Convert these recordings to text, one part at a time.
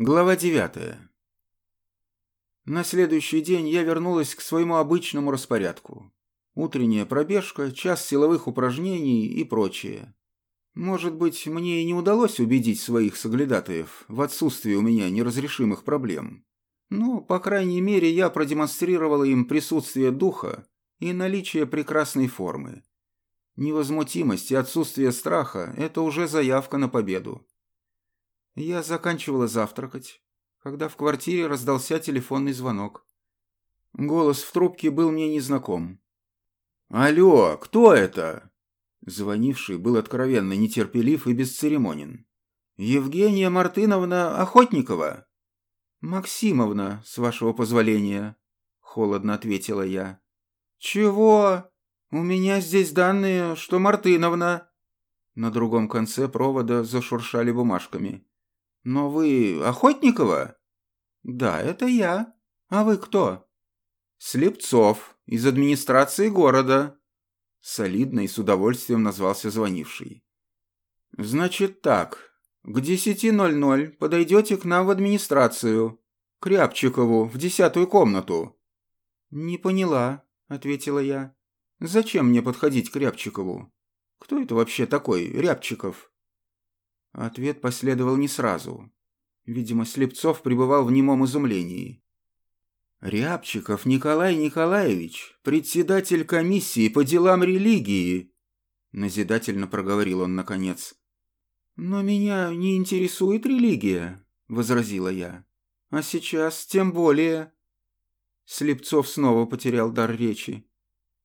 Глава 9. На следующий день я вернулась к своему обычному распорядку. Утренняя пробежка, час силовых упражнений и прочее. Может быть, мне и не удалось убедить своих соглядатаев в отсутствии у меня неразрешимых проблем. Но, по крайней мере, я продемонстрировала им присутствие духа и наличие прекрасной формы. Невозмутимость и отсутствие страха – это уже заявка на победу. Я заканчивала завтракать, когда в квартире раздался телефонный звонок. Голос в трубке был мне незнаком. «Алло, кто это?» Звонивший был откровенно нетерпелив и бесцеремонен. «Евгения Мартыновна Охотникова?» «Максимовна, с вашего позволения», — холодно ответила я. «Чего? У меня здесь данные, что Мартыновна». На другом конце провода зашуршали бумажками. «Но вы Охотникова?» «Да, это я. А вы кто?» «Слепцов, из администрации города», — солидно и с удовольствием назвался звонивший. «Значит так, к десяти ноль ноль подойдете к нам в администрацию, к Рябчикову, в десятую комнату». «Не поняла», — ответила я. «Зачем мне подходить к Рябчикову? Кто это вообще такой, Рябчиков?» Ответ последовал не сразу. Видимо, Слепцов пребывал в немом изумлении. «Рябчиков Николай Николаевич, председатель комиссии по делам религии», назидательно проговорил он наконец. «Но меня не интересует религия», — возразила я. «А сейчас тем более...» Слепцов снова потерял дар речи.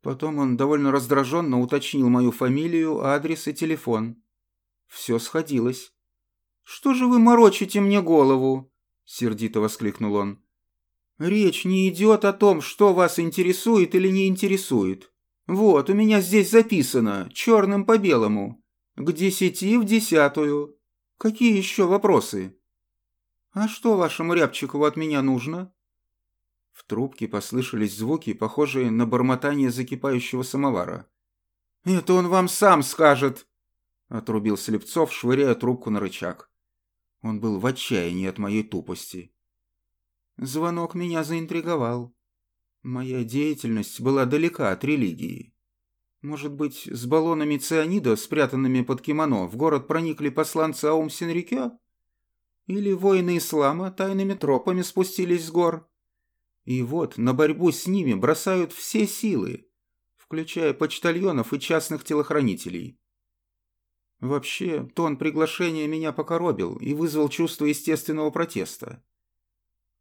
Потом он довольно раздраженно уточнил мою фамилию, адрес и телефон. Все сходилось. «Что же вы морочите мне голову?» — сердито воскликнул он. «Речь не идет о том, что вас интересует или не интересует. Вот, у меня здесь записано, черным по белому. К десяти в десятую. Какие еще вопросы?» «А что вашему Рябчикову от меня нужно?» В трубке послышались звуки, похожие на бормотание закипающего самовара. «Это он вам сам скажет!» Отрубил Слепцов, швыряя трубку на рычаг. Он был в отчаянии от моей тупости. Звонок меня заинтриговал. Моя деятельность была далека от религии. Может быть, с баллонами цианида, спрятанными под кимоно, в город проникли посланцы Аум Синрикё? Или воины ислама тайными тропами спустились с гор? И вот на борьбу с ними бросают все силы, включая почтальонов и частных телохранителей. Вообще, тон приглашения меня покоробил и вызвал чувство естественного протеста.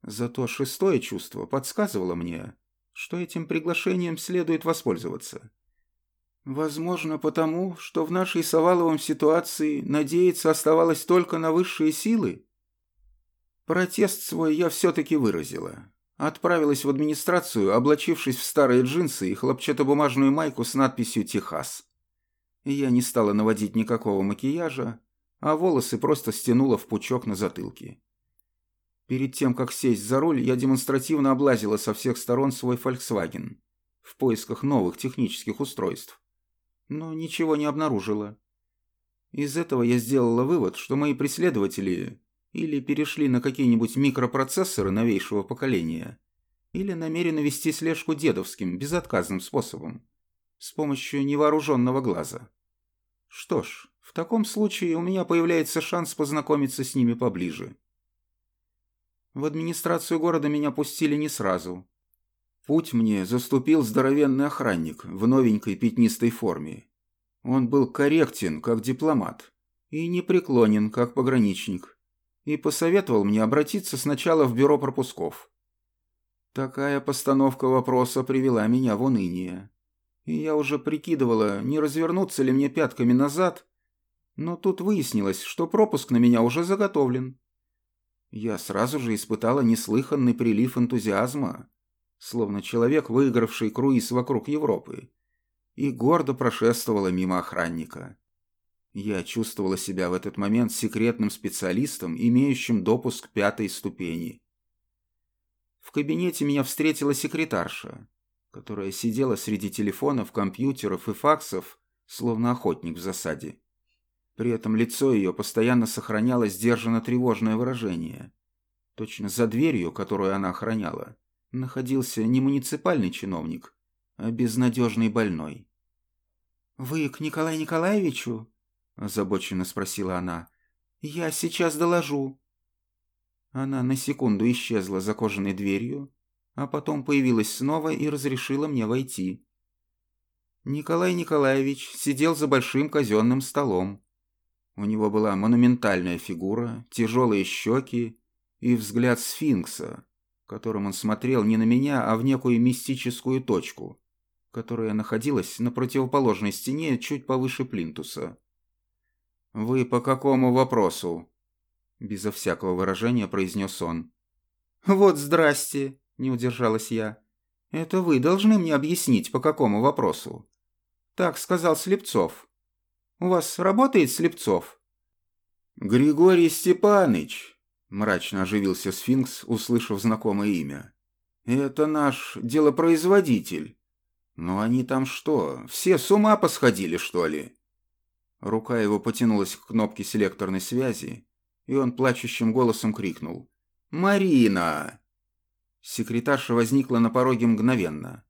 Зато шестое чувство подсказывало мне, что этим приглашением следует воспользоваться. Возможно, потому, что в нашей Саваловом ситуации надеяться оставалось только на высшие силы. Протест свой я все-таки выразила. Отправилась в администрацию, облачившись в старые джинсы и хлопчатобумажную майку с надписью «Техас» я не стала наводить никакого макияжа, а волосы просто стянула в пучок на затылке. Перед тем, как сесть за руль, я демонстративно облазила со всех сторон свой Volkswagen в поисках новых технических устройств, но ничего не обнаружила. Из этого я сделала вывод, что мои преследователи или перешли на какие-нибудь микропроцессоры новейшего поколения, или намерены вести слежку дедовским, безотказным способом с помощью невооруженного глаза. Что ж, в таком случае у меня появляется шанс познакомиться с ними поближе. В администрацию города меня пустили не сразу. Путь мне заступил здоровенный охранник в новенькой пятнистой форме. Он был корректен, как дипломат, и непреклонен, как пограничник, и посоветовал мне обратиться сначала в бюро пропусков. Такая постановка вопроса привела меня в уныние и я уже прикидывала, не развернуться ли мне пятками назад, но тут выяснилось, что пропуск на меня уже заготовлен. Я сразу же испытала неслыханный прилив энтузиазма, словно человек, выигравший круиз вокруг Европы, и гордо прошествовала мимо охранника. Я чувствовала себя в этот момент секретным специалистом, имеющим допуск пятой ступени. В кабинете меня встретила секретарша, которая сидела среди телефонов, компьютеров и факсов, словно охотник в засаде. При этом лицо ее постоянно сохраняло сдержанно тревожное выражение. Точно за дверью, которую она охраняла, находился не муниципальный чиновник, а безнадежный больной. «Вы к Николаю Николаевичу?» – озабоченно спросила она. «Я сейчас доложу». Она на секунду исчезла за кожаной дверью, а потом появилась снова и разрешила мне войти. Николай Николаевич сидел за большим казенным столом. У него была монументальная фигура, тяжелые щеки и взгляд сфинкса, которым он смотрел не на меня, а в некую мистическую точку, которая находилась на противоположной стене чуть повыше плинтуса. «Вы по какому вопросу?» Безо всякого выражения произнес он. «Вот здрасте!» – не удержалась я. «Это вы должны мне объяснить, по какому вопросу?» Так сказал Слепцов. У вас работает Слепцов? Григорий Степаныч, мрачно оживился сфинкс, услышав знакомое имя. Это наш делопроизводитель. Но они там что, все с ума посходили, что ли? Рука его потянулась к кнопке селекторной связи, и он плачущим голосом крикнул. «Марина!» Секретарша возникла на пороге мгновенно.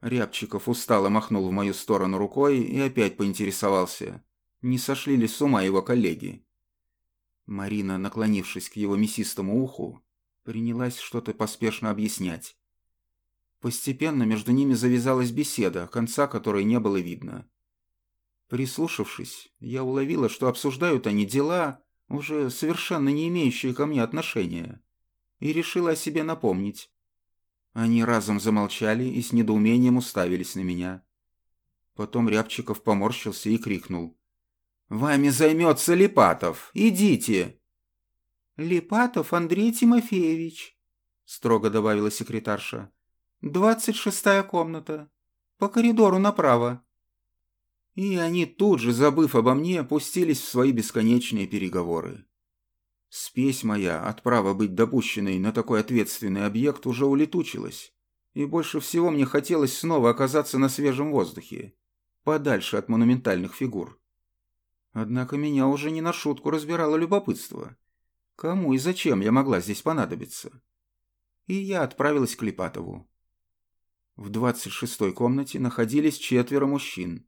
Рябчиков устало махнул в мою сторону рукой и опять поинтересовался, не сошли ли с ума его коллеги. Марина, наклонившись к его мясистому уху, принялась что-то поспешно объяснять. Постепенно между ними завязалась беседа, конца которой не было видно. Прислушавшись, я уловила, что обсуждают они дела, уже совершенно не имеющие ко мне отношения, и решила о себе напомнить. Они разом замолчали и с недоумением уставились на меня. Потом Рябчиков поморщился и крикнул. «Вами займется Липатов! Идите!» «Липатов Андрей Тимофеевич», — строго добавила секретарша. «Двадцать шестая комната. По коридору направо». И они тут же, забыв обо мне, опустились в свои бесконечные переговоры. Спесь моя от права быть допущенной на такой ответственный объект уже улетучилась, и больше всего мне хотелось снова оказаться на свежем воздухе, подальше от монументальных фигур. Однако меня уже не на шутку разбирало любопытство. Кому и зачем я могла здесь понадобиться? И я отправилась к Липатову. В двадцать шестой комнате находились четверо мужчин.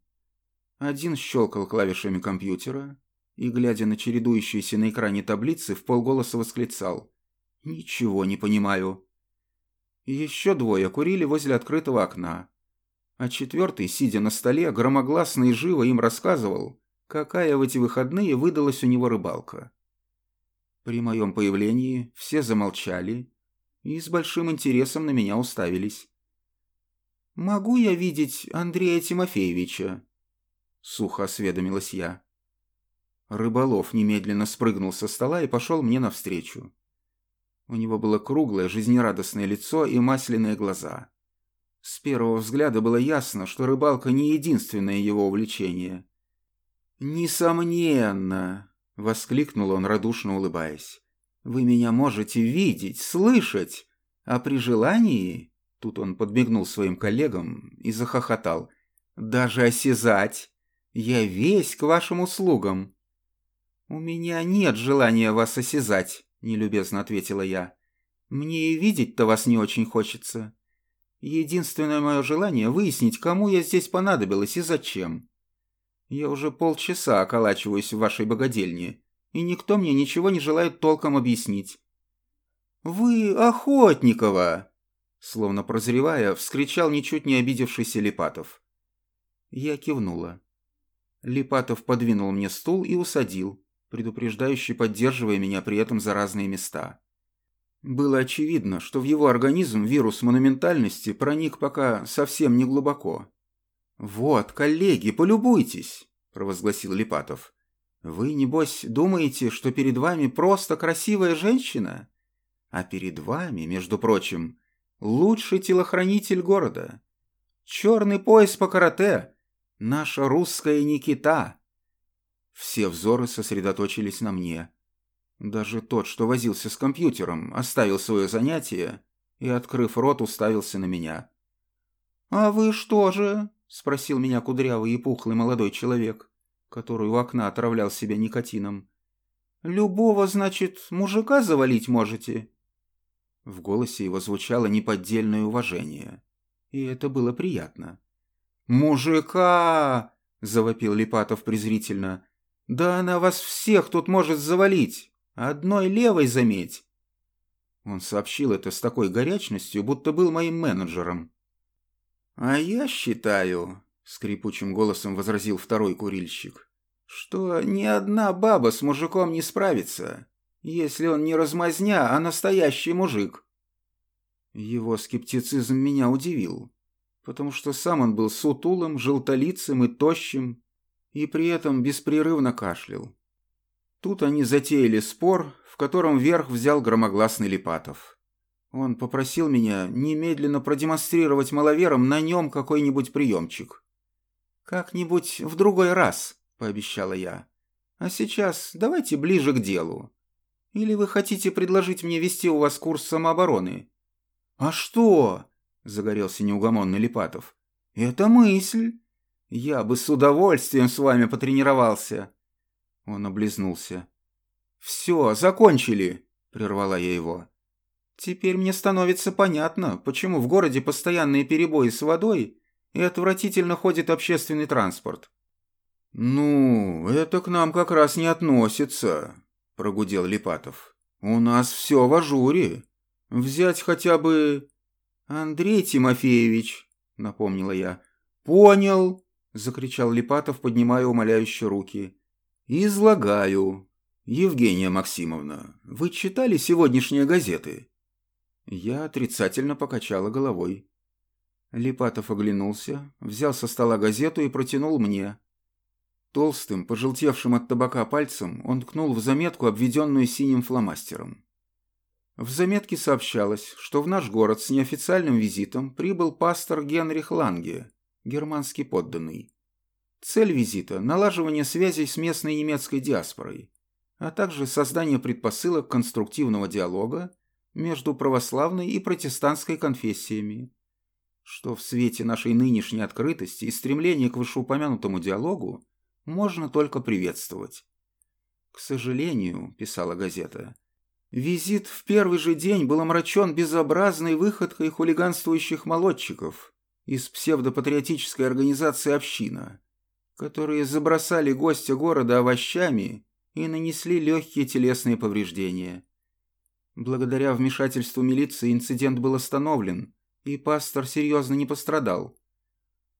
Один щелкал клавишами компьютера, и, глядя на чередующиеся на экране таблицы, в полголоса восклицал. «Ничего не понимаю». Еще двое курили возле открытого окна, а четвертый, сидя на столе, громогласно и живо им рассказывал, какая в эти выходные выдалась у него рыбалка. При моем появлении все замолчали и с большим интересом на меня уставились. «Могу я видеть Андрея Тимофеевича?» — сухо осведомилась я. Рыболов немедленно спрыгнул со стола и пошел мне навстречу. У него было круглое, жизнерадостное лицо и масляные глаза. С первого взгляда было ясно, что рыбалка не единственное его увлечение. «Несомненно!» — воскликнул он, радушно улыбаясь. «Вы меня можете видеть, слышать, а при желании...» Тут он подмигнул своим коллегам и захохотал. «Даже осязать! Я весь к вашим услугам!» «У меня нет желания вас осязать», — нелюбезно ответила я. «Мне и видеть-то вас не очень хочется. Единственное мое желание — выяснить, кому я здесь понадобилась и зачем. Я уже полчаса околачиваюсь в вашей богадельне, и никто мне ничего не желает толком объяснить». «Вы Охотникова!» Словно прозревая, вскричал ничуть не обидевшийся Липатов. Я кивнула. Липатов подвинул мне стул и усадил, предупреждающий, поддерживая меня при этом за разные места. Было очевидно, что в его организм вирус монументальности проник пока совсем не глубоко. «Вот, коллеги, полюбуйтесь!» – провозгласил Липатов. «Вы, небось, думаете, что перед вами просто красивая женщина? А перед вами, между прочим, лучший телохранитель города. Черный пояс по карате, наша русская Никита, все взоры сосредоточились на мне. Даже тот, что возился с компьютером, оставил свое занятие и, открыв рот, уставился на меня. «А вы что же?» – спросил меня кудрявый и пухлый молодой человек, который у окна отравлял себя никотином. «Любого, значит, мужика завалить можете? В голосе его звучало неподдельное уважение. И это было приятно. «Мужика!» – завопил Липатов презрительно. «Да она вас всех тут может завалить! Одной левой заметь!» Он сообщил это с такой горячностью, будто был моим менеджером. «А я считаю», — скрипучим голосом возразил второй курильщик, «что ни одна баба с мужиком не справится, если он не размазня, а настоящий мужик». Его скептицизм меня удивил, потому что сам он был сутулым, желтолицым и тощим, и при этом беспрерывно кашлял. Тут они затеяли спор, в котором верх взял громогласный Липатов. Он попросил меня немедленно продемонстрировать маловерам на нем какой-нибудь приемчик. «Как-нибудь в другой раз», — пообещала я. «А сейчас давайте ближе к делу. Или вы хотите предложить мне вести у вас курс самообороны?» «А что?» — загорелся неугомонный Липатов. «Это мысль. Я бы с удовольствием с вами потренировался». Он облизнулся. «Все, закончили!» — прервала я его. Теперь мне становится понятно, почему в городе постоянные перебои с водой и отвратительно ходит общественный транспорт. «Ну, это к нам как раз не относится», – прогудел Липатов. «У нас все в ажуре. Взять хотя бы...» «Андрей Тимофеевич», – напомнила я. «Понял», – закричал Липатов, поднимая умоляющие руки. «Излагаю. Евгения Максимовна, вы читали сегодняшние газеты?» Я отрицательно покачала головой. Липатов оглянулся, взял со стола газету и протянул мне. Толстым, пожелтевшим от табака пальцем, он ткнул в заметку, обведенную синим фломастером. В заметке сообщалось, что в наш город с неофициальным визитом прибыл пастор Генрих Ланге, германский подданный. Цель визита – налаживание связей с местной немецкой диаспорой, а также создание предпосылок конструктивного диалога между православной и протестантской конфессиями, что в свете нашей нынешней открытости и стремления к вышеупомянутому диалогу можно только приветствовать. «К сожалению», – писала газета, – «визит в первый же день был омрачен безобразной выходкой хулиганствующих молодчиков из псевдопатриотической организации «Община», которые забросали гостя города овощами и нанесли легкие телесные повреждения. Благодаря вмешательству милиции инцидент был остановлен, и пастор серьезно не пострадал.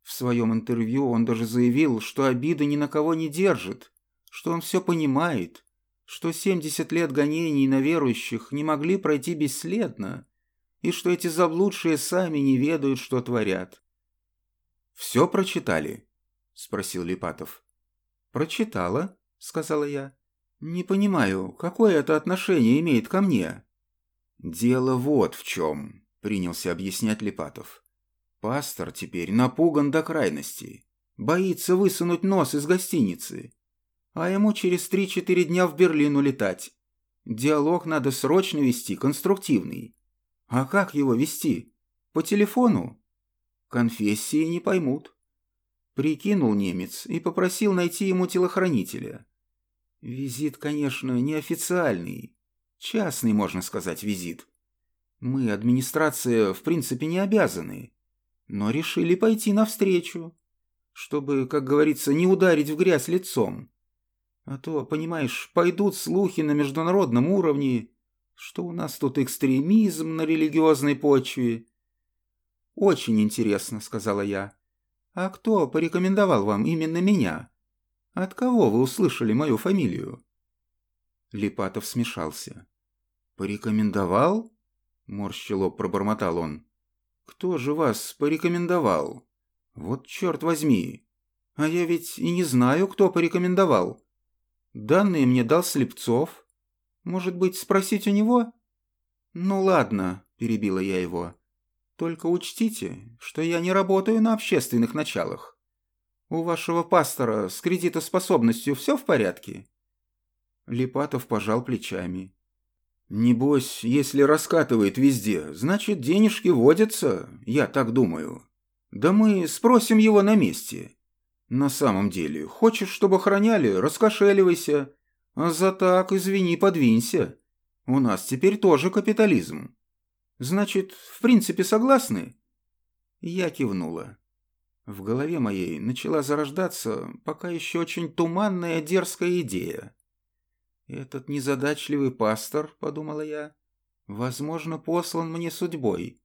В своем интервью он даже заявил, что обиды ни на кого не держит, что он все понимает, что 70 лет гонений на верующих не могли пройти бесследно, и что эти заблудшие сами не ведают, что творят. «Все прочитали?» – спросил Липатов. «Прочитала», – сказала я. «Не понимаю, какое это отношение имеет ко мне?» «Дело вот в чем», — принялся объяснять Липатов. «Пастор теперь напуган до крайности, боится высунуть нос из гостиницы, а ему через три-четыре дня в Берлин улетать. Диалог надо срочно вести, конструктивный. А как его вести? По телефону? Конфессии не поймут». Прикинул немец и попросил найти ему телохранителя. Визит, конечно, неофициальный. Частный, можно сказать, визит. Мы, администрация, в принципе, не обязаны. Но решили пойти навстречу. Чтобы, как говорится, не ударить в грязь лицом. А то, понимаешь, пойдут слухи на международном уровне, что у нас тут экстремизм на религиозной почве. «Очень интересно», — сказала я. «А кто порекомендовал вам именно меня?» От кого вы услышали мою фамилию?» Липатов смешался. «Порекомендовал?» — морщило пробормотал он. «Кто же вас порекомендовал? Вот черт возьми! А я ведь и не знаю, кто порекомендовал. Данные мне дал Слепцов. Может быть, спросить у него?» «Ну ладно», — перебила я его. «Только учтите, что я не работаю на общественных началах. «У вашего пастора с кредитоспособностью все в порядке?» Липатов пожал плечами. «Небось, если раскатывает везде, значит, денежки водятся, я так думаю. Да мы спросим его на месте. На самом деле, хочешь, чтобы охраняли, раскошеливайся. А за так, извини, подвинься. У нас теперь тоже капитализм. Значит, в принципе согласны?» Я кивнула. В голове моей начала зарождаться пока еще очень туманная дерзкая идея. «Этот незадачливый пастор, — подумала я, — возможно, послан мне судьбой.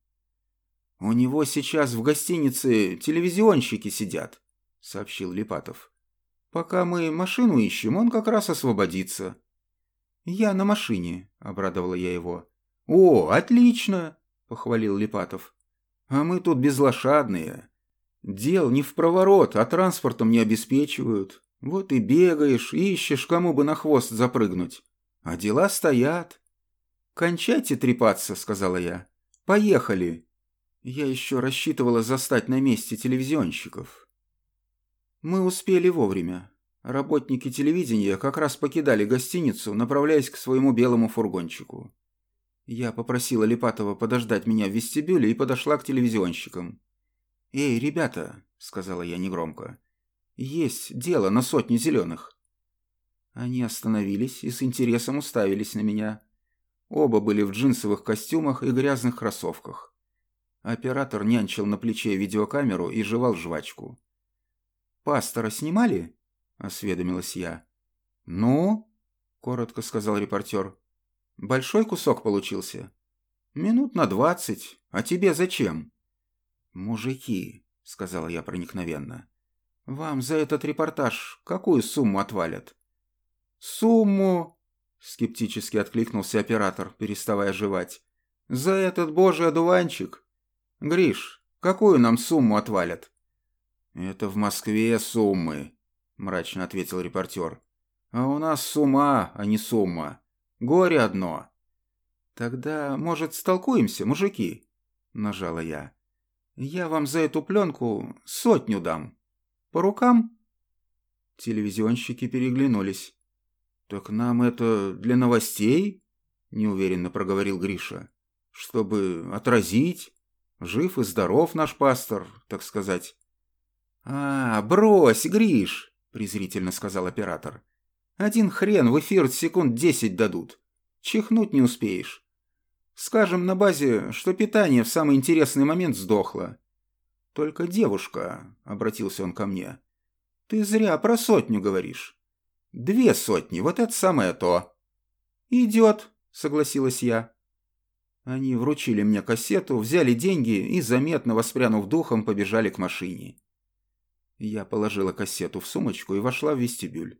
У него сейчас в гостинице телевизионщики сидят, — сообщил Липатов. Пока мы машину ищем, он как раз освободится. «Я на машине», — обрадовала я его. «О, отлично!» — похвалил Липатов. «А мы тут безлошадные. Дел не в проворот, а транспортом не обеспечивают. Вот и бегаешь, ищешь, кому бы на хвост запрыгнуть. А дела стоят». «Кончайте трепаться», — сказала я. «Поехали». Я еще рассчитывала застать на месте телевизионщиков. Мы успели вовремя. Работники телевидения как раз покидали гостиницу, направляясь к своему белому фургончику. Я попросила Липатова подождать меня в вестибюле и подошла к телевизионщикам. «Эй, ребята», — сказала я негромко, — «есть дело на сотню зеленых». Они остановились и с интересом уставились на меня. Оба были в джинсовых костюмах и грязных кроссовках. Оператор нянчил на плече видеокамеру и жевал жвачку. «Пастора снимали?» — осведомилась я. «Ну?» — коротко сказал репортер. «Большой кусок получился?» «Минут на двадцать. А тебе зачем?» «Мужики», — сказала я проникновенно. «Вам за этот репортаж какую сумму отвалят?» «Сумму?» — скептически откликнулся оператор, переставая жевать. «За этот божий одуванчик? Гриш, какую нам сумму отвалят?» «Это в Москве суммы», — мрачно ответил репортер. «А у нас сумма, а не сумма. Горе одно». «Тогда, может, столкуемся, мужики?» — нажала я. «Я вам за эту пленку сотню дам. По рукам?» Телевизионщики переглянулись. «Так нам это для новостей?» — неуверенно проговорил Гриша. «Чтобы отразить, жив и здоров наш пастор, так сказать». «А, брось, Гриш!» презрительно сказал оператор. «Один хрен в эфир секунд десять дадут. Чихнуть не успеешь. Скажем на базе, что питание в самый интересный момент сдохло. Только девушка, — обратился он ко мне, — ты зря про сотню говоришь. Две сотни, вот это самое то. Идет, — согласилась я. Они вручили мне кассету, взяли деньги и, заметно воспрянув духом, побежали к машине. Я положила кассету в сумочку и вошла в вестибюль.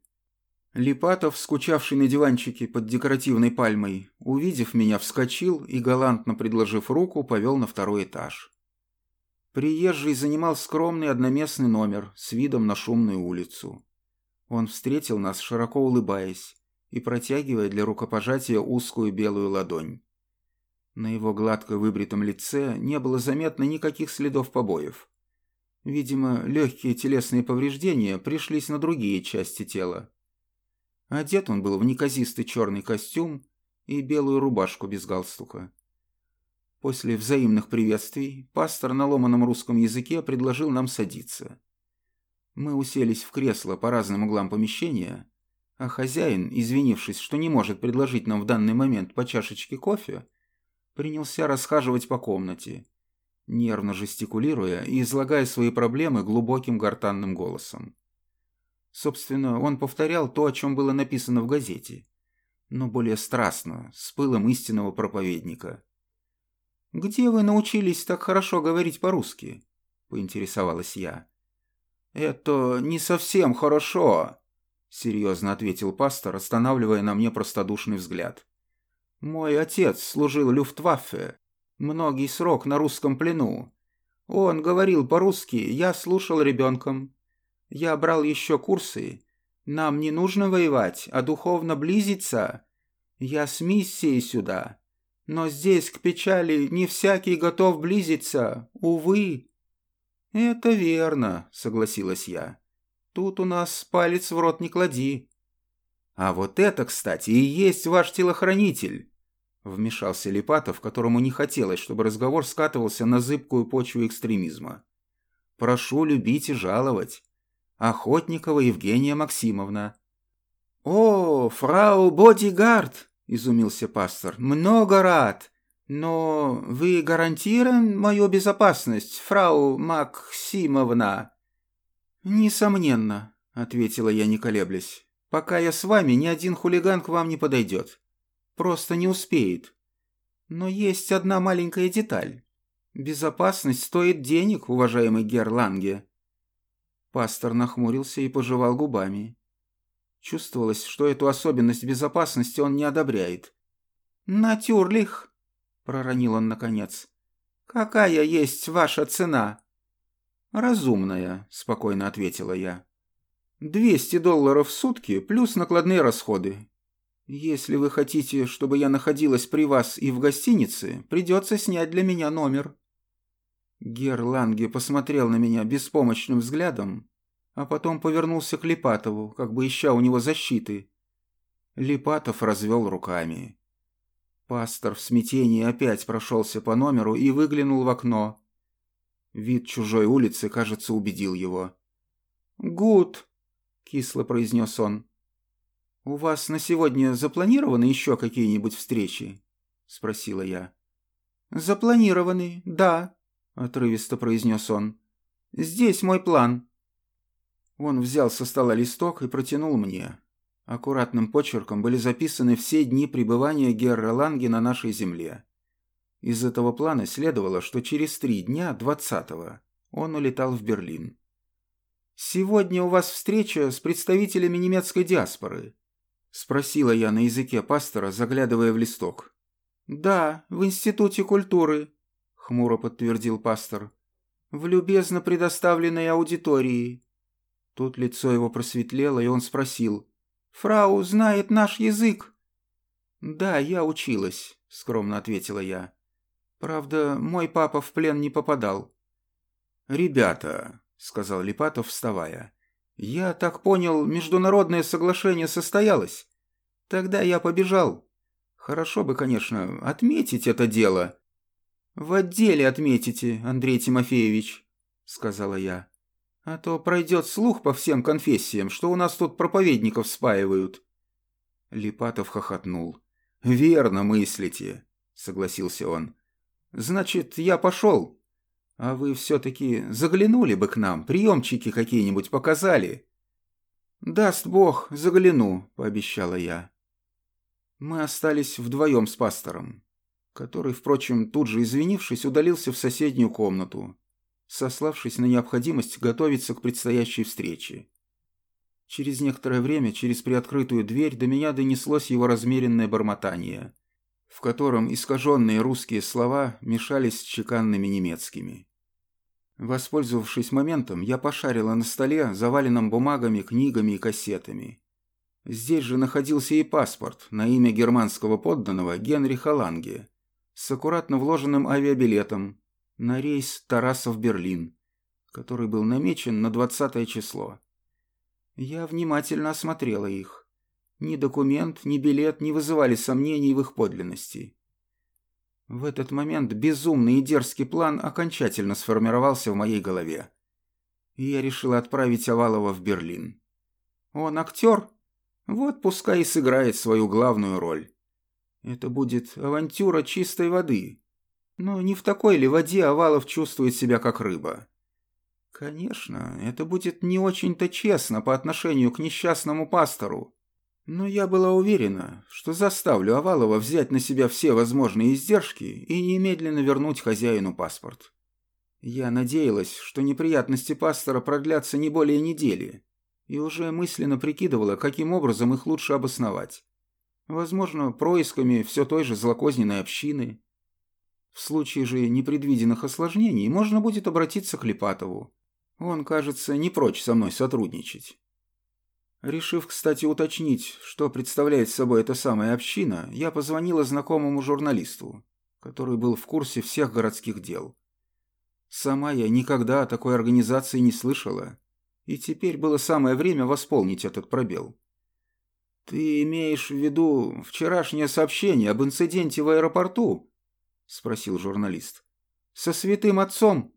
Липатов, скучавший на диванчике под декоративной пальмой, увидев меня, вскочил и, галантно предложив руку, повел на второй этаж. Приезжий занимал скромный одноместный номер с видом на шумную улицу. Он встретил нас, широко улыбаясь и протягивая для рукопожатия узкую белую ладонь. На его гладко выбритом лице не было заметно никаких следов побоев. Видимо, легкие телесные повреждения пришлись на другие части тела. Одет он был в неказистый черный костюм и белую рубашку без галстука. После взаимных приветствий пастор на ломаном русском языке предложил нам садиться. Мы уселись в кресло по разным углам помещения, а хозяин, извинившись, что не может предложить нам в данный момент по чашечке кофе, принялся расхаживать по комнате, нервно жестикулируя и излагая свои проблемы глубоким гортанным голосом. Собственно, он повторял то, о чем было написано в газете, но более страстно, с пылом истинного проповедника. «Где вы научились так хорошо говорить по-русски?» – поинтересовалась я. «Это не совсем хорошо», – серьезно ответил пастор, останавливая на мне простодушный взгляд. «Мой отец служил Люфтваффе, многий срок на русском плену. Он говорил по-русски, я слушал ребенком. Я брал еще курсы. Нам не нужно воевать, а духовно близиться. Я с миссией сюда. Но здесь, к печали, не всякий готов близиться, увы. Это верно, согласилась я. Тут у нас палец в рот не клади. А вот это, кстати, и есть ваш телохранитель. Вмешался Липатов, которому не хотелось, чтобы разговор скатывался на зыбкую почву экстремизма. «Прошу любить и жаловать. Охотникова Евгения Максимовна». «О, фрау Бодигард!» – изумился пастор. «Много рад! «Но вы гарантирован мою безопасность, фрау Максимовна?» «Несомненно», — ответила я, не колеблясь. «Пока я с вами, ни один хулиган к вам не подойдет. Просто не успеет. Но есть одна маленькая деталь. Безопасность стоит денег, уважаемый Герланге». Пастор нахмурился и пожевал губами. Чувствовалось, что эту особенность безопасности он не одобряет. «Натюрлих!» — проронил он наконец. «Какая есть ваша цена?» «Разумная», — спокойно ответила я. «Двести долларов в сутки плюс накладные расходы. Если вы хотите, чтобы я находилась при вас и в гостинице, придется снять для меня номер». Герланге посмотрел на меня беспомощным взглядом, а потом повернулся к Липатову, как бы ища у него защиты. Липатов развел руками. Пастор в смятении опять прошелся по номеру и выглянул в окно. Вид чужой улицы, кажется, убедил его. «Гуд», — кисло произнес он. «У вас на сегодня запланированы еще какие-нибудь встречи?» — спросила я. «Запланированы, да», — отрывисто произнес он. «Здесь мой план». Он взял со стола листок и протянул мне. Аккуратным почерком были записаны все дни пребывания Герра Ланги на нашей земле. Из этого плана следовало, что через три дня, 20-го, он улетал в Берлин. «Сегодня у вас встреча с представителями немецкой диаспоры?» – спросила я на языке пастора, заглядывая в листок. «Да, в Институте культуры», – хмуро подтвердил пастор. «В любезно предоставленной аудитории». Тут лицо его просветлело, и он спросил. «Фрау знает наш язык?» «Да, я училась», — скромно ответила я. Правда, мой папа в плен не попадал. «Ребята», — сказал Липатов, вставая, — «я так понял, международное соглашение состоялось. Тогда я побежал. Хорошо бы, конечно, отметить это дело». «В отделе отметите, Андрей Тимофеевич», — сказала я. «А то пройдет слух по всем конфессиям, что у нас тут проповедников спаивают». Липатов хохотнул. «Верно мыслите», — согласился он. Значит, я пошел. А вы все-таки заглянули бы к нам, приемчики какие-нибудь показали. Даст Бог, загляну, пообещала я. Мы остались вдвоем с пастором, который, впрочем, тут же извинившись, удалился в соседнюю комнату, сославшись на необходимость готовиться к предстоящей встрече. Через некоторое время через приоткрытую дверь до меня донеслось его размеренное бормотание – в котором искаженные русские слова мешались с чеканными немецкими. Воспользовавшись моментом, я пошарила на столе, заваленном бумагами, книгами и кассетами. Здесь же находился и паспорт на имя германского подданного Генриха Ланге с аккуратно вложенным авиабилетом на рейс Тарасов-Берлин, который был намечен на 20 число. Я внимательно осмотрела их. Ни документ, ни билет не вызывали сомнений в их подлинности. В этот момент безумный и дерзкий план окончательно сформировался в моей голове. И я решил отправить Овалова в Берлин. Он актер? Вот пускай и сыграет свою главную роль. Это будет авантюра чистой воды. Но не в такой ли воде Овалов чувствует себя как рыба? Конечно, это будет не очень-то честно по отношению к несчастному пастору, но я была уверена, что заставлю Овалова взять на себя все возможные издержки и немедленно вернуть хозяину паспорт. Я надеялась, что неприятности пастора продлятся не более недели, и уже мысленно прикидывала, каким образом их лучше обосновать. Возможно, происками все той же злокозненной общины. В случае же непредвиденных осложнений можно будет обратиться к Липатову. Он, кажется, не прочь со мной сотрудничать. Решив, кстати, уточнить, что представляет собой эта самая община, я позвонила знакомому журналисту, который был в курсе всех городских дел. Сама я никогда о такой организации не слышала, и теперь было самое время восполнить этот пробел. «Ты имеешь в виду вчерашнее сообщение об инциденте в аэропорту?» – спросил журналист. «Со святым отцом?»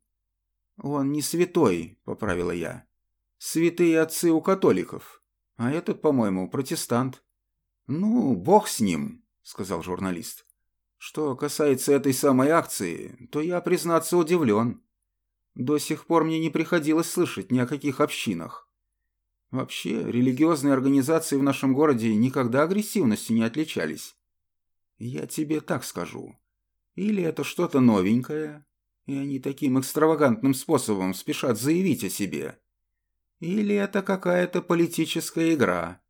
«Он не святой», – поправила я. «Святые отцы у католиков». А этот, по-моему, протестант. Ну, бог с ним, сказал журналист. Что касается этой самой акции, то я, признаться, удивлен. До сих пор мне не приходилось слышать ни о каких общинах. Вообще, религиозные организации в нашем городе никогда агрессивностью не отличались. Я тебе так скажу. Или это что-то новенькое, и они таким экстравагантным способом спешат заявить о себе. Или это какая-то политическая игра.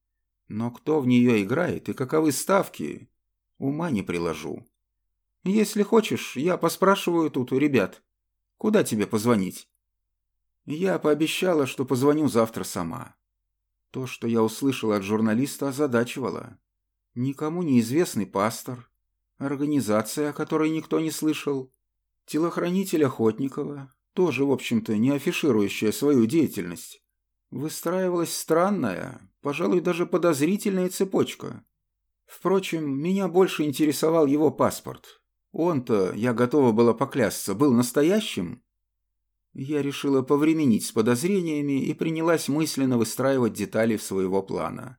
Но кто в нее играет и каковы ставки, ума не приложу. Если хочешь, я поспрашиваю тут у ребят. Куда тебе позвонить? Я пообещала, что позвоню завтра сама. То, что я услышала от журналиста, озадачивало. Никому неизвестный пастор, организация, о которой никто не слышал, телохранитель Охотникова, тоже, в общем-то, не афиширующая свою деятельность. Выстраивалась странная, пожалуй, даже подозрительная цепочка. Впрочем, меня больше интересовал его паспорт. Он-то, я готова была поклясться, был настоящим. Я решила повременить с подозрениями и принялась мысленно выстраивать детали своего плана.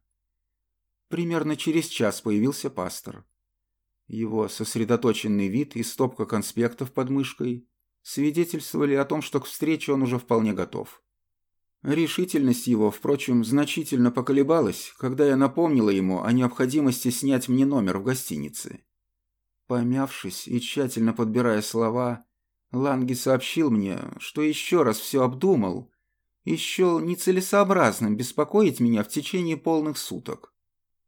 Примерно через час появился пастор. Его сосредоточенный вид и стопка конспектов под мышкой свидетельствовали о том, что к встрече он уже вполне готов. Решительность его, впрочем, значительно поколебалась, когда я напомнила ему о необходимости снять мне номер в гостинице. Помявшись и тщательно подбирая слова, Ланги сообщил мне, что еще раз все обдумал и счел нецелесообразным беспокоить меня в течение полных суток.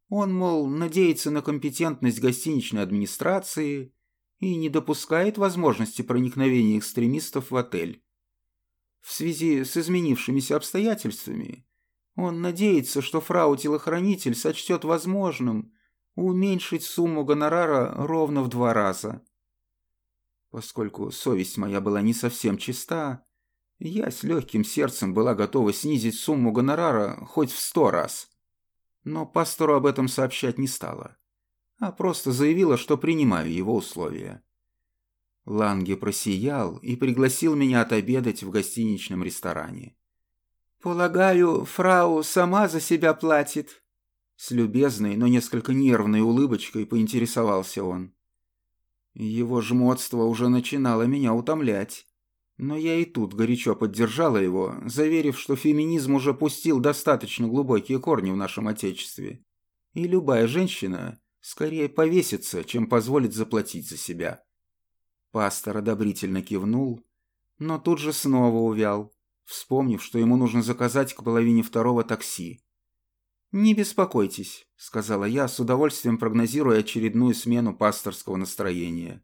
Он, мол, надеется на компетентность гостиничной администрации и не допускает возможности проникновения экстремистов в отель. В связи с изменившимися обстоятельствами он надеется, что фрау-телохранитель сочтет возможным уменьшить сумму гонорара ровно в два раза. Поскольку совесть моя была не совсем чиста, я с легким сердцем была готова снизить сумму гонорара хоть в сто раз. Но пастору об этом сообщать не стала, а просто заявила, что принимаю его условия. Ланге просиял и пригласил меня отобедать в гостиничном ресторане. «Полагаю, фрау сама за себя платит?» С любезной, но несколько нервной улыбочкой поинтересовался он. Его жмотство уже начинало меня утомлять. Но я и тут горячо поддержала его, заверив, что феминизм уже пустил достаточно глубокие корни в нашем Отечестве. И любая женщина скорее повесится, чем позволит заплатить за себя. Пастор одобрительно кивнул, но тут же снова увял, вспомнив, что ему нужно заказать к половине второго такси. «Не беспокойтесь», — сказала я, с удовольствием прогнозируя очередную смену пасторского настроения.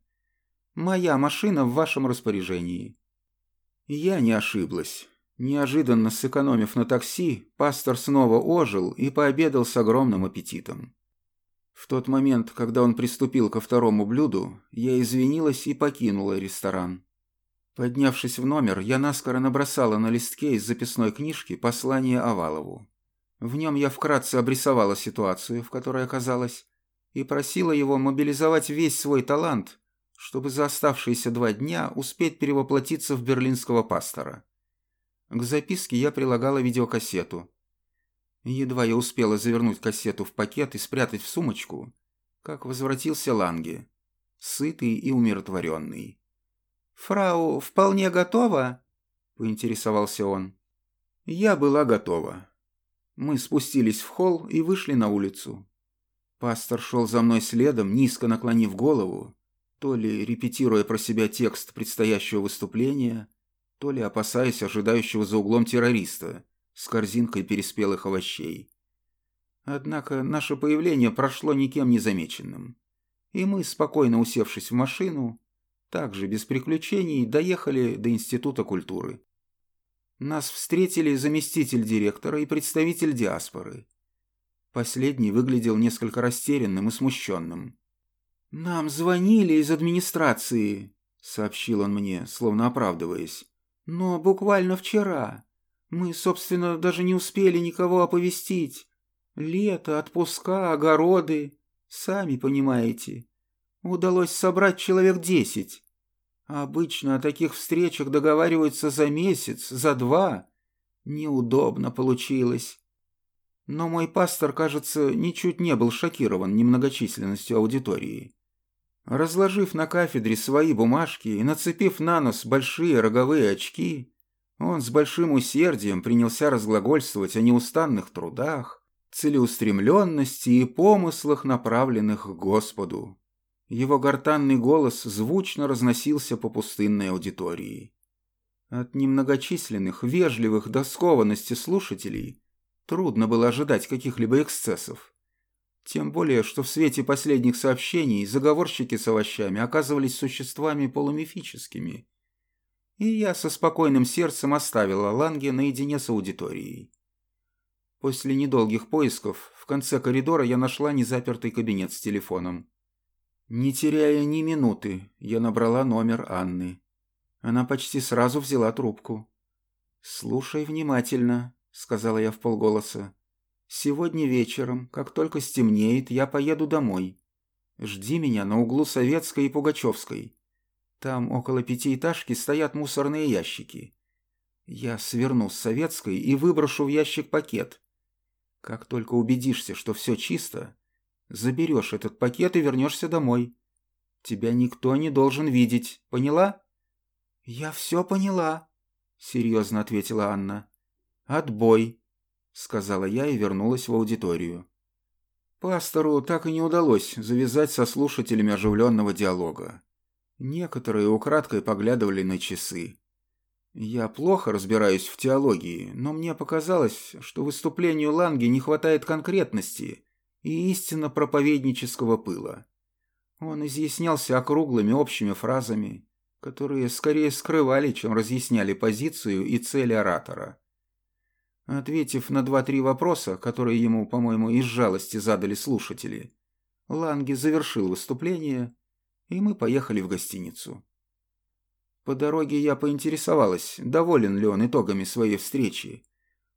«Моя машина в вашем распоряжении». Я не ошиблась. Неожиданно сэкономив на такси, пастор снова ожил и пообедал с огромным аппетитом. В тот момент, когда он приступил ко второму блюду, я извинилась и покинула ресторан. Поднявшись в номер, я наскоро набросала на листке из записной книжки послание Овалову. В нем я вкратце обрисовала ситуацию, в которой оказалась, и просила его мобилизовать весь свой талант, чтобы за оставшиеся два дня успеть перевоплотиться в берлинского пастора. К записке я прилагала видеокассету, Едва я успела завернуть кассету в пакет и спрятать в сумочку, как возвратился Ланге, сытый и умиротворенный. «Фрау вполне готова?» – поинтересовался он. Я была готова. Мы спустились в холл и вышли на улицу. Пастор шел за мной следом, низко наклонив голову, то ли репетируя про себя текст предстоящего выступления, то ли опасаясь ожидающего за углом террориста, с корзинкой переспелых овощей. Однако наше появление прошло никем не замеченным, и мы, спокойно усевшись в машину, также без приключений доехали до Института культуры. Нас встретили заместитель директора и представитель диаспоры. Последний выглядел несколько растерянным и смущенным. «Нам звонили из администрации», — сообщил он мне, словно оправдываясь. «Но буквально вчера. Мы, собственно, даже не успели никого оповестить. Лето, отпуска, огороды. Сами понимаете. Удалось собрать человек десять. Обычно о таких встречах договариваются за месяц, за два. Неудобно получилось. Но мой пастор, кажется, ничуть не был шокирован немногочисленностью аудитории. Разложив на кафедре свои бумажки и нацепив на нос большие роговые очки, он с большим усердием принялся разглагольствовать о неустанных трудах, целеустремленности и помыслах, направленных к Господу. Его гортанный голос звучно разносился по пустынной аудитории. От немногочисленных, вежливых до скованности слушателей трудно было ожидать каких-либо эксцессов. Тем более, что в свете последних сообщений заговорщики с овощами оказывались существами полумифическими. И я со спокойным сердцем оставила Ланге наедине с аудиторией. После недолгих поисков в конце коридора я нашла незапертый кабинет с телефоном. Не теряя ни минуты, я набрала номер Анны. Она почти сразу взяла трубку. «Слушай внимательно», — сказала я в полголоса. «Сегодня вечером, как только стемнеет, я поеду домой. Жди меня на углу Советской и Пугачевской. Там около пятиэтажки стоят мусорные ящики. Я сверну с Советской и выброшу в ящик пакет. Как только убедишься, что все чисто, заберешь этот пакет и вернешься домой. Тебя никто не должен видеть, поняла?» «Я все поняла», — серьезно ответила Анна. «Отбой», — сказала я и вернулась в аудиторию. Пастору так и не удалось завязать со слушателями оживленного диалога. Некоторые украдкой поглядывали на часы. Я плохо разбираюсь в теологии, но мне показалось, что выступлению Ланги не хватает конкретности и истинно проповеднического пыла. Он изъяснялся округлыми общими фразами, которые скорее скрывали, чем разъясняли позицию и цель оратора. Ответив на два-три вопроса, которые ему, по-моему, из жалости задали слушатели, Ланги завершил выступление, и мы поехали в гостиницу. По дороге я поинтересовалась, доволен ли он итогами своей встречи.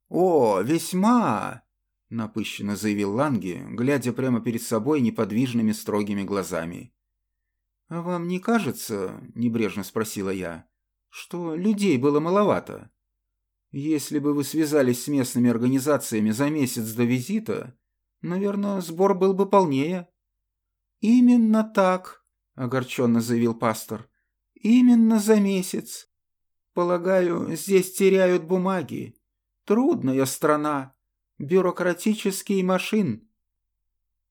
«О, весьма!» — напыщенно заявил Ланги, глядя прямо перед собой неподвижными строгими глазами. «А вам не кажется, — небрежно спросила я, — что людей было маловато? Если бы вы связались с местными организациями за месяц до визита, наверное, сбор был бы полнее». «Именно так», — огорченно заявил пастор. «Именно за месяц. Полагаю, здесь теряют бумаги. Трудная страна. Бюрократический машин».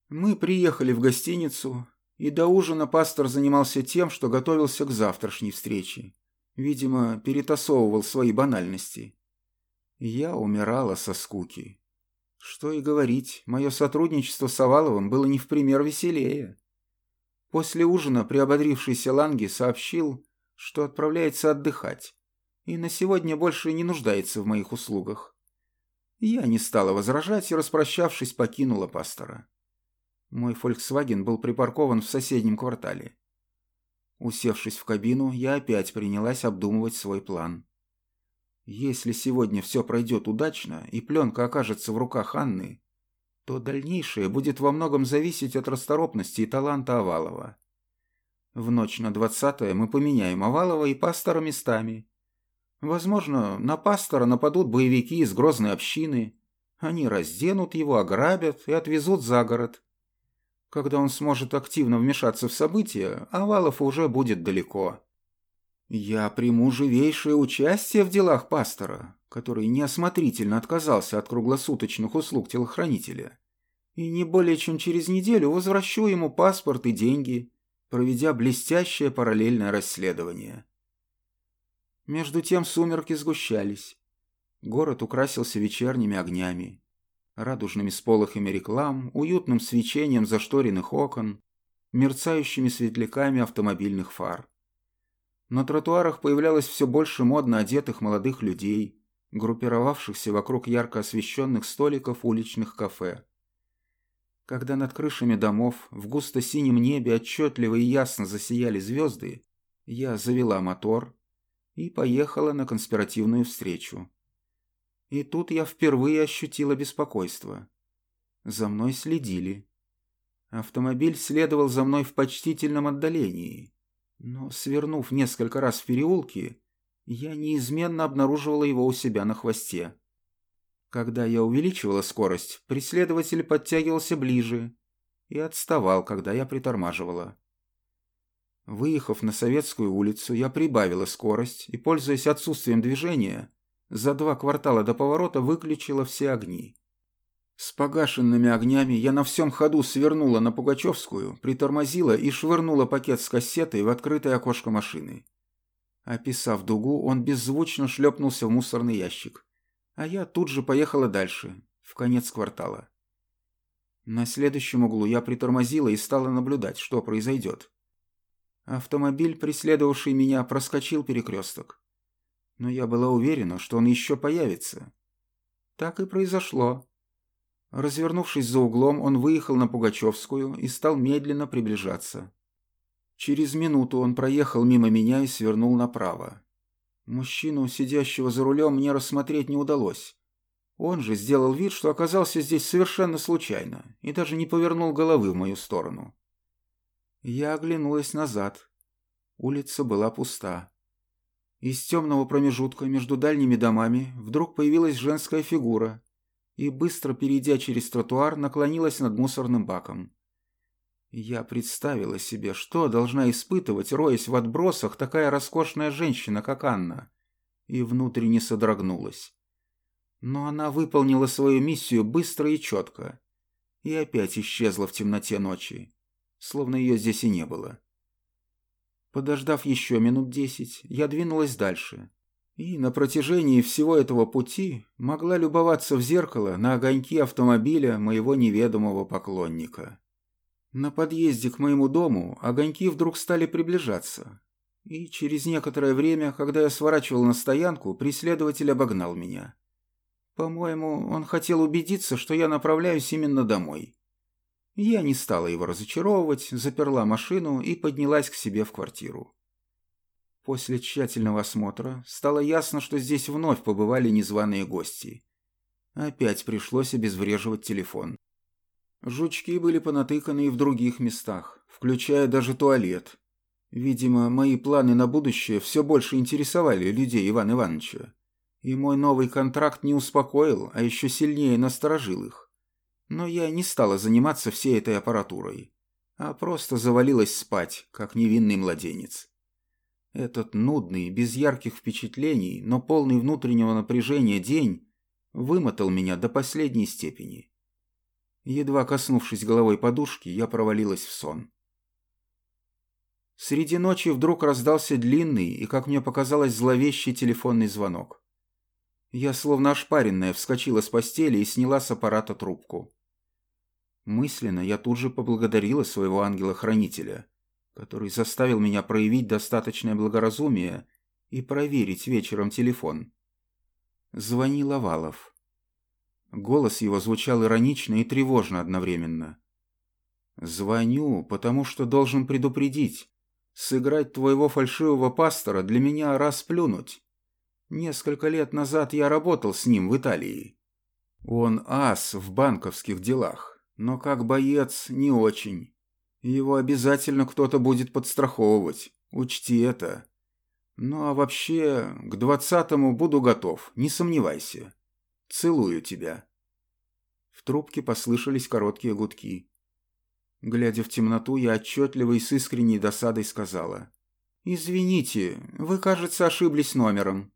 Мы приехали в гостиницу, и до ужина пастор занимался тем, что готовился к завтрашней встрече. Видимо, перетасовывал свои банальности. Я умирала со скуки. Что и говорить, мое сотрудничество с Оваловым было не в пример веселее. После ужина приободрившийся Ланги сообщил, что отправляется отдыхать, и на сегодня больше не нуждается в моих услугах. Я не стала возражать и, распрощавшись, покинула пастора. Мой «Фольксваген» был припаркован в соседнем квартале. Усевшись в кабину, я опять принялась обдумывать свой план. Если сегодня все пройдет удачно и пленка окажется в руках Анны, то дальнейшее будет во многом зависеть от расторопности и таланта Овалова. В ночь на двадцатое мы поменяем Овалова и пастора местами. Возможно, на пастора нападут боевики из грозной общины. Они разденут его, ограбят и отвезут за город. Когда он сможет активно вмешаться в события, Овалов уже будет далеко. Я приму живейшее участие в делах пастора, который неосмотрительно отказался от круглосуточных услуг телохранителя, и не более чем через неделю возвращу ему паспорт и деньги, проведя блестящее параллельное расследование. Между тем сумерки сгущались. Город украсился вечерними огнями радужными сполохами реклам, уютным свечением зашторенных окон, мерцающими светляками автомобильных фар. На тротуарах появлялось все больше модно одетых молодых людей, группировавшихся вокруг ярко освещенных столиков уличных кафе. Когда над крышами домов в густо-синем небе отчетливо и ясно засияли звезды, я завела мотор и поехала на конспиративную встречу. И тут я впервые ощутила беспокойство. За мной следили. Автомобиль следовал за мной в почтительном отдалении. Но, свернув несколько раз в переулки, я неизменно обнаруживала его у себя на хвосте. Когда я увеличивала скорость, преследователь подтягивался ближе и отставал, когда я притормаживала. Выехав на Советскую улицу, я прибавила скорость и, пользуясь отсутствием движения, за два квартала до поворота выключила все огни. С погашенными огнями я на всем ходу свернула на Пугачевскую, притормозила и швырнула пакет с кассетой в открытое окошко машины. Описав дугу, он беззвучно шлепнулся в мусорный ящик, а я тут же поехала дальше, в конец квартала. На следующем углу я притормозила и стала наблюдать, что произойдет. Автомобиль, преследовавший меня, проскочил перекресток. Но я была уверена, что он еще появится. Так и произошло. Развернувшись за углом, он выехал на Пугачевскую и стал медленно приближаться. Через минуту он проехал мимо меня и свернул направо. Мужчину, сидящего за рулем, мне рассмотреть не удалось. Он же сделал вид, что оказался здесь совершенно случайно и даже не повернул головы в мою сторону. Я оглянулась назад. Улица была пуста. Из темного промежутка между дальними домами вдруг появилась женская фигура и, быстро перейдя через тротуар, наклонилась над мусорным баком. Я представила себе, что должна испытывать, роясь в отбросах, такая роскошная женщина, как Анна, и внутренне содрогнулась. Но она выполнила свою миссию быстро и четко, и опять исчезла в темноте ночи словно ее здесь и не было. Подождав еще минут десять, я двинулась дальше. И на протяжении всего этого пути могла любоваться в зеркало на огоньки автомобиля моего неведомого поклонника. На подъезде к моему дому огоньки вдруг стали приближаться. И через некоторое время, когда я сворачивал на стоянку, преследователь обогнал меня. По-моему, он хотел убедиться, что я направляюсь именно домой. Я не стала его разочаровывать, заперла машину и поднялась к себе в квартиру. После тщательного осмотра стало ясно, что здесь вновь побывали незваные гости. Опять пришлось обезвреживать телефон. Жучки были понатыканы и в других местах, включая даже туалет. Видимо, мои планы на будущее все больше интересовали людей Ивана Ивановича. И мой новый контракт не успокоил, а еще сильнее насторожил их. Но я не стала заниматься всей этой аппаратурой, а просто завалилась спать, как невинный младенец. Этот нудный, без ярких впечатлений, но полный внутреннего напряжения день вымотал меня до последней степени. Едва коснувшись головой подушки, я провалилась в сон. Среди ночи вдруг раздался длинный и, как мне показалось, зловещий телефонный звонок. Я, словно ошпаренная, вскочила с постели и сняла с аппарата трубку. Мысленно я тут же поблагодарила своего ангела-хранителя, который заставил меня проявить достаточное благоразумие и проверить вечером телефон. Звонил Овалов. Голос его звучал иронично и тревожно одновременно. «Звоню, потому что должен предупредить. Сыграть твоего фальшивого пастора для меня расплюнуть. Несколько лет назад я работал с ним в Италии. Он ас в банковских делах, но как боец не очень. Его обязательно кто-то будет подстраховывать, учти это. Ну а вообще, к двадцатому буду готов, не сомневайся. Целую тебя. В трубке послышались короткие гудки. Глядя в темноту, я отчетливо и с искренней досадой сказала. «Извините, вы, кажется, ошиблись номером».